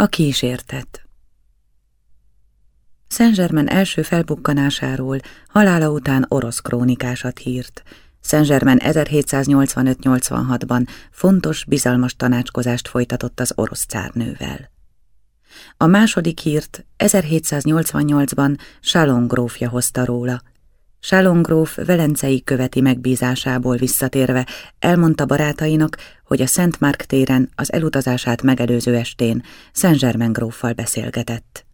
A kísértet Saint-Germain első felbukkanásáról halála után orosz krónikásat hírt. Saint-Germain 1785-86-ban fontos, bizalmas tanácskozást folytatott az orosz cárnővel. A második hírt 1788-ban Salon grófja hozta róla. Salon gróf velencei követi megbízásából visszatérve elmondta barátainak, hogy a Szent Márk téren az elutazását megelőző estén Saint-Germain gróffal beszélgetett.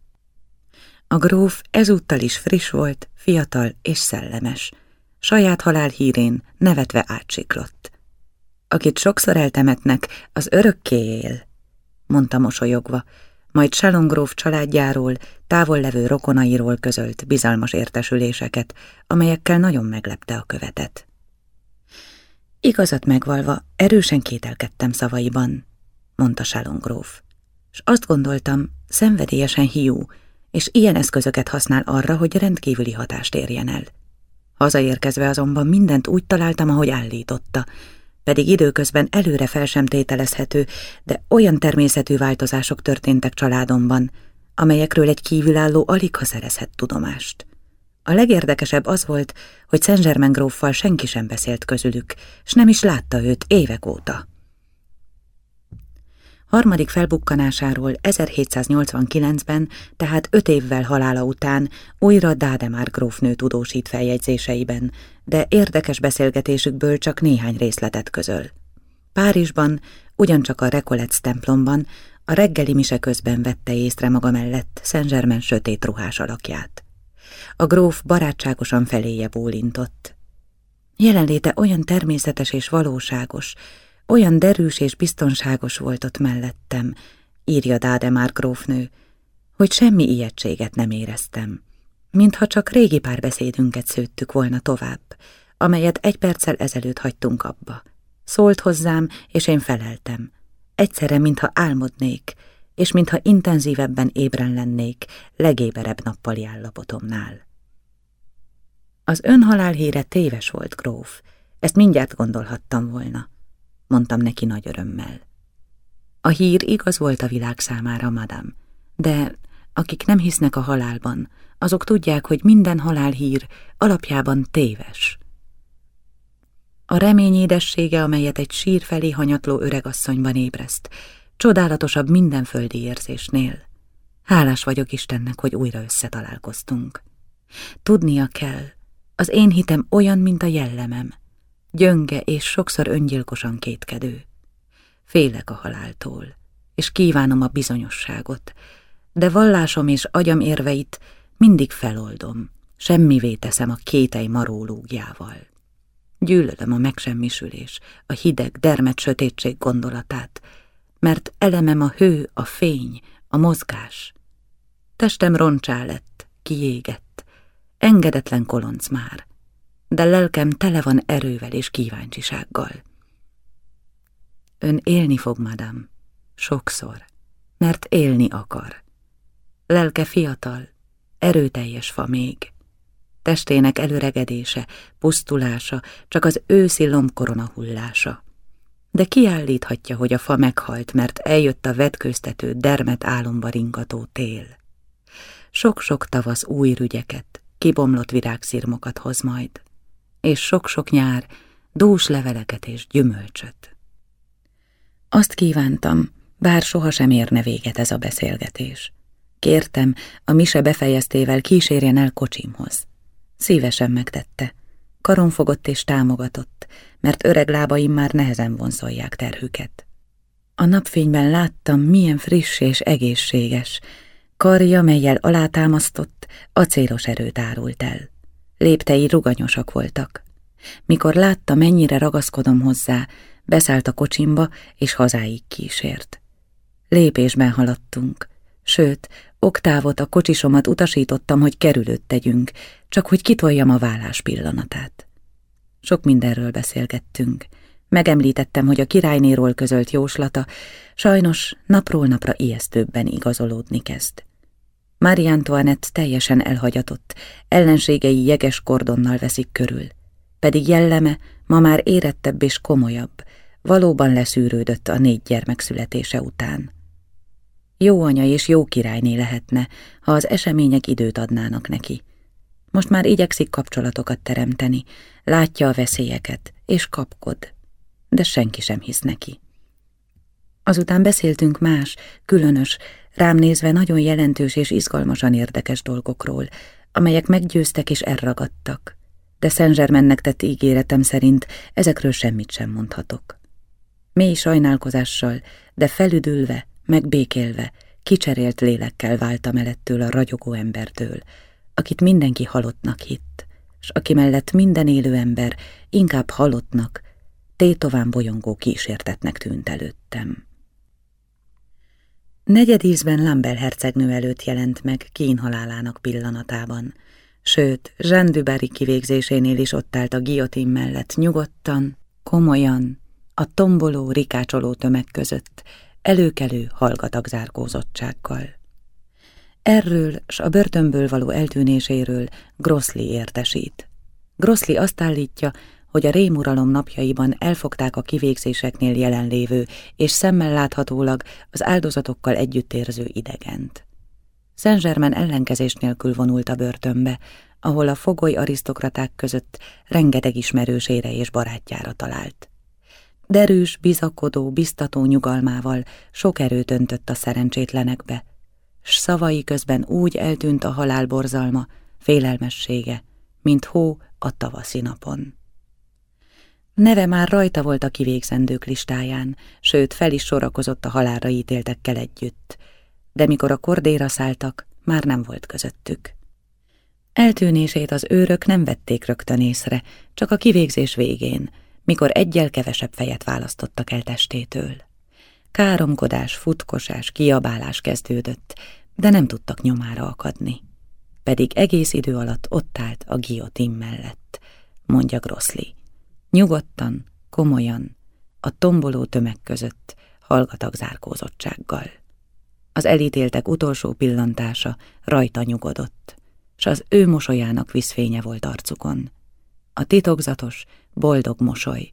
A gróf ezúttal is friss volt, fiatal és szellemes. Saját halál hírén nevetve átsiklott. Akit sokszor eltemetnek, az örökké él, mondta mosolyogva, majd Salongróf családjáról, távol levő rokonairól közölt bizalmas értesüléseket, amelyekkel nagyon meglepte a követet. Igazat megvalva, erősen kételkedtem szavaiban, mondta Salongróf, és azt gondoltam, szenvedélyesen hiú, és ilyen eszközöket használ arra, hogy rendkívüli hatást érjen el. Hazaérkezve azonban mindent úgy találtam, ahogy állította, pedig időközben előre fel sem tételezhető, de olyan természetű változások történtek családomban, amelyekről egy kívülálló alig ha szerezhet tudomást. A legérdekesebb az volt, hogy Saint-Germain senki sem beszélt közülük, s nem is látta őt évek óta. Harmadik felbukkanásáról 1789-ben, tehát öt évvel halála után újra Dádemár grófnő tudósít feljegyzéseiben, de érdekes beszélgetésükből csak néhány részletet közöl. Párizsban, ugyancsak a Recolletz templomban, a reggeli mise közben vette észre maga mellett Saint-Germain sötét ruhás alakját. A gróf barátságosan feléje bólintott. Jelenléte olyan természetes és valóságos, olyan derűs és biztonságos volt ott mellettem, írja Dádemár grófnő, hogy semmi ijegységet nem éreztem, mintha csak régi párbeszédünket szőttük volna tovább, amelyet egy perccel ezelőtt hagytunk abba. Szólt hozzám, és én feleltem. Egyszerre, mintha álmodnék, és mintha intenzívebben ébren lennék legéberebb nappali állapotomnál. Az önhalál híre téves volt, gróf, ezt mindjárt gondolhattam volna mondtam neki nagy örömmel. A hír igaz volt a világ számára, madam, de akik nem hisznek a halálban, azok tudják, hogy minden halálhír alapjában téves. A remény édessége, amelyet egy sír felé hanyatló öregasszonyban ébreszt, csodálatosabb minden földi érzésnél. Hálás vagyok Istennek, hogy újra összetalálkoztunk. Tudnia kell, az én hitem olyan, mint a jellemem, gyönge és sokszor öngyilkosan kétkedő. Félek a haláltól, és kívánom a bizonyosságot, de vallásom és agyam érveit mindig feloldom, semmivé teszem a kétely marólógjával. Gyűlölöm a megsemmisülés, a hideg, dermet sötétség gondolatát, mert elemem a hő, a fény, a mozgás. Testem roncsá lett, kiégett, engedetlen kolonc már, de lelkem tele van erővel és kíváncsisággal. Ön élni fog, madám, sokszor, mert élni akar. Lelke fiatal, erőteljes fa még. Testének előregedése, pusztulása, csak az őszi lombkorona hullása. De kiállíthatja, hogy a fa meghalt, mert eljött a vetköztető, dermet álomba ringató tél. Sok-sok tavasz új rügyeket, kibomlott virágszirmokat hoz majd és sok-sok nyár dús leveleket és gyümölcsöt. Azt kívántam, bár sohasem érne véget ez a beszélgetés. Kértem, a mise befejeztével kísérjen el kocsimhoz. Szívesen megtette. Karon fogott és támogatott, mert öreg lábaim már nehezen vonszolják terhüket. A napfényben láttam, milyen friss és egészséges. Karja, melyel alátámasztott, acélos erőt árult el. Léptei ruganyosak voltak. Mikor látta, mennyire ragaszkodom hozzá, beszállt a kocsimba, és hazáig kísért. Lépésben haladtunk, sőt, oktávot a kocsisomat utasítottam, hogy kerülőt tegyünk, csak hogy kitoljam a vállás pillanatát. Sok mindenről beszélgettünk. Megemlítettem, hogy a királynéról közölt jóslata sajnos napról napra ijesztőbben igazolódni kezd. Marie Antoinette teljesen elhagyatott, ellenségei jeges kordonnal veszik körül, pedig jelleme ma már érettebb és komolyabb, valóban leszűrődött a négy gyermek születése után. Jó anya és jó királyné lehetne, ha az események időt adnának neki. Most már igyekszik kapcsolatokat teremteni, látja a veszélyeket, és kapkod, de senki sem hisz neki. Azután beszéltünk más, különös, rám nézve nagyon jelentős és izgalmasan érdekes dolgokról, amelyek meggyőztek és elragadtak, de Szent tett ígéretem szerint ezekről semmit sem mondhatok. Mély sajnálkozással, de felüdülve, megbékélve, kicserélt lélekkel váltam el ettől a ragyogó embertől, akit mindenki halottnak hitt, s aki mellett minden élő ember inkább halottnak, tétován bolyongó kísértetnek tűnt előttem. Negyedízben Lambel hercegnő előtt jelent meg kínhalálának pillanatában, sőt, Dubarry kivégzésénél is ott állt a guillotine mellett nyugodtan, komolyan, a tomboló, rikácsoló tömeg között, előkelő, hallgatag zárkózottsággal. Erről s a börtönből való eltűnéséről Grossli értesít. Grossli azt állítja, hogy a rémuralom napjaiban elfogták a kivégzéseknél jelenlévő és szemmel láthatólag az áldozatokkal együttérző idegent. Szent ellenkezés nélkül vonult a börtönbe, ahol a fogoly arisztokraták között rengeteg ismerősére és barátjára talált. Derűs, bizakodó, biztató nyugalmával sok erőt öntött a szerencsétlenekbe, s szavai közben úgy eltűnt a halál borzalma, félelmessége, mint hó a tavaszi napon. Neve már rajta volt a kivégzendők listáján, sőt fel is sorakozott a halálra ítéltekkel együtt, de mikor a kordéra szálltak, már nem volt közöttük. Eltűnését az őrök nem vették rögtön észre, csak a kivégzés végén, mikor egyel kevesebb fejet választottak el testétől. Káromkodás, futkosás, kiabálás kezdődött, de nem tudtak nyomára akadni. Pedig egész idő alatt ott állt a guillotine mellett, mondja Grossli. Nyugodtan, komolyan, a tomboló tömeg között, hallgatag zárkózottsággal. Az elítéltek utolsó pillantása rajta nyugodott, s az ő mosolyának viszfénye volt arcukon. A titokzatos, boldog mosoly,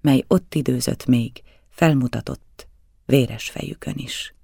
mely ott időzött még, felmutatott véres fejükön is.